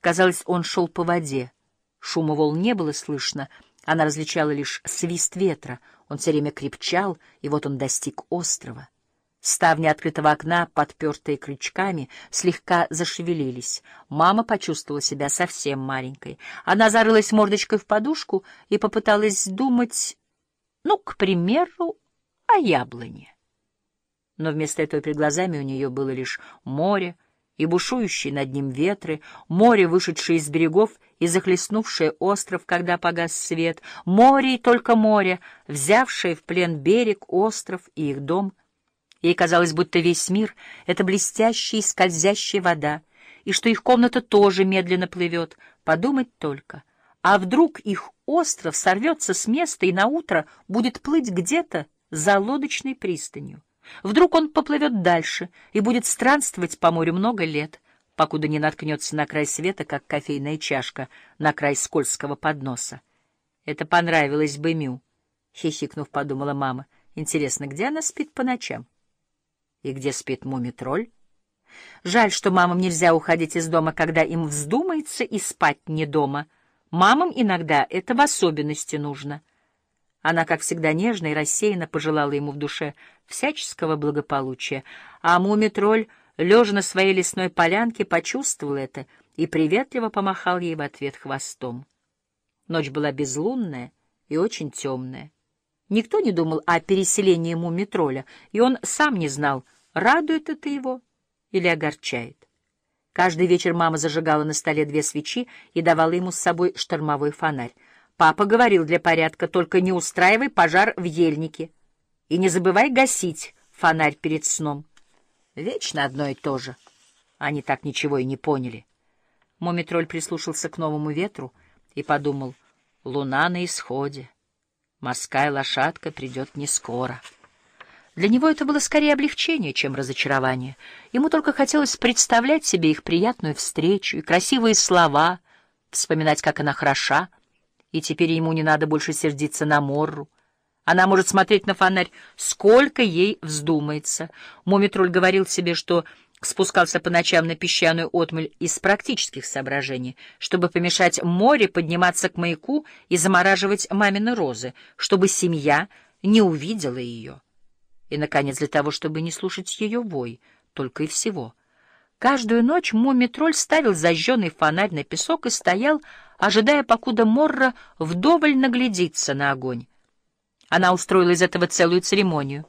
Казалось, он шел по воде. Шума волн не было слышно, она различала лишь свист ветра. Он все время крепчал, и вот он достиг острова. Ставни открытого окна, подпертые крючками, слегка зашевелились. Мама почувствовала себя совсем маленькой. Она зарылась мордочкой в подушку и попыталась думать, ну, к примеру, о яблоне. Но вместо этого перед глазами у нее было лишь море и бушующие над ним ветры, море, вышедшее из берегов и захлестнувшее остров, когда погас свет, море и только море, взявшее в плен берег, остров и их дом — Ей казалось, будто весь мир — это блестящая и скользящая вода, и что их комната тоже медленно плывет. Подумать только. А вдруг их остров сорвется с места и наутро будет плыть где-то за лодочной пристанью? Вдруг он поплывет дальше и будет странствовать по морю много лет, покуда не наткнется на край света, как кофейная чашка на край скользкого подноса. Это понравилось бы Мю, — хихикнув, подумала мама. Интересно, где она спит по ночам? И где спит мумитроль? Жаль, что мамам нельзя уходить из дома, когда им вздумается и спать не дома. Мамам иногда это в особенности нужно. Она, как всегда, нежно и рассеянно пожелала ему в душе всяческого благополучия, а мумитроль, лежа на своей лесной полянке, почувствовал это и приветливо помахал ей в ответ хвостом. Ночь была безлунная и очень темная. Никто не думал о переселении мумитроля, и он сам не знал, радует это его или огорчает. Каждый вечер мама зажигала на столе две свечи и давала ему с собой штормовой фонарь. Папа говорил для порядка, только не устраивай пожар в ельнике и не забывай гасить фонарь перед сном. Вечно одно и то же. Они так ничего и не поняли. Мумитроль прислушался к новому ветру и подумал, луна на исходе. Морская лошадка придет не скоро. Для него это было скорее облегчение, чем разочарование. Ему только хотелось представлять себе их приятную встречу и красивые слова, вспоминать, как она хороша, и теперь ему не надо больше сердиться на Морру. Она может смотреть на фонарь, сколько ей вздумается. Мумитроль говорил себе, что спускался по ночам на песчаную отмель из практических соображений, чтобы помешать море подниматься к маяку и замораживать мамины розы, чтобы семья не увидела ее. И, наконец, для того, чтобы не слушать ее вой, только и всего. Каждую ночь мумитроль ставил зажженный фонарь на песок и стоял, ожидая, покуда Морра вдоволь наглядится на огонь. Она устроила из этого целую церемонию.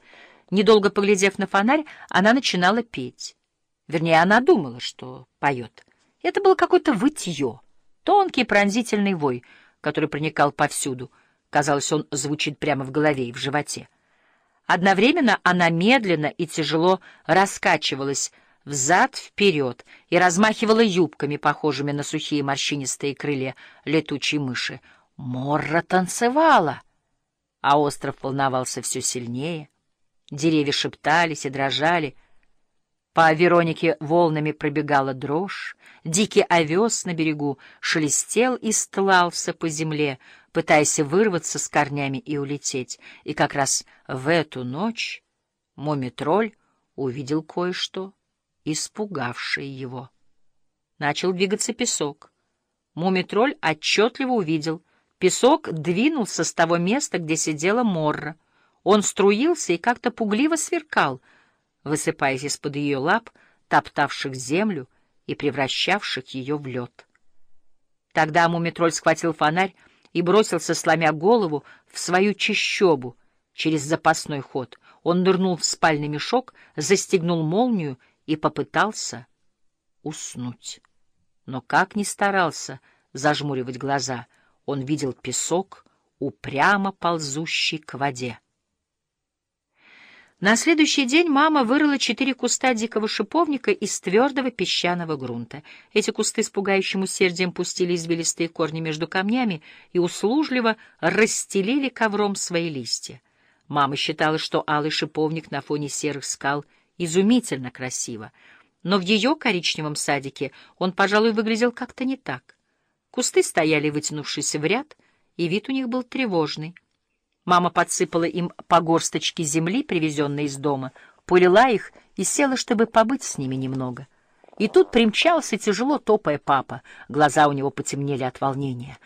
Недолго поглядев на фонарь, она начинала петь. Вернее, она думала, что поет. Это было какое-то вытье, тонкий пронзительный вой, который проникал повсюду. Казалось, он звучит прямо в голове и в животе. Одновременно она медленно и тяжело раскачивалась взад-вперед и размахивала юбками, похожими на сухие морщинистые крылья летучей мыши. Морра танцевала, а остров волновался все сильнее. Деревья шептались и дрожали, по Веронике волнами пробегала дрожь, дикий овес на берегу шелестел и стлался по земле, пытаясь вырваться с корнями и улететь. И как раз в эту ночь Момитроль увидел кое-что, испугавшее его. Начал двигаться песок. Мумитроль отчетливо увидел. Песок двинулся с того места, где сидела Морра. Он струился и как-то пугливо сверкал — высыпаясь из-под ее лап, топтавших землю и превращавших ее в лед. Тогда мумитроль схватил фонарь и бросился, сломя голову, в свою чащобу через запасной ход. Он нырнул в спальный мешок, застегнул молнию и попытался уснуть. Но как ни старался зажмуривать глаза, он видел песок, упрямо ползущий к воде. На следующий день мама вырыла четыре куста дикого шиповника из твердого песчаного грунта. Эти кусты с пугающим усердием пустили извилистые корни между камнями и услужливо расстелили ковром свои листья. Мама считала, что алый шиповник на фоне серых скал изумительно красиво, но в ее коричневом садике он, пожалуй, выглядел как-то не так. Кусты стояли, вытянувшись в ряд, и вид у них был тревожный. Мама подсыпала им по горсточке земли, привезенной из дома, полила их и села, чтобы побыть с ними немного. И тут примчался, тяжело топая папа. Глаза у него потемнели от волнения.